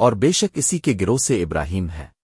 اور بے شک اسی کے گروہ سے ابراہیم ہے۔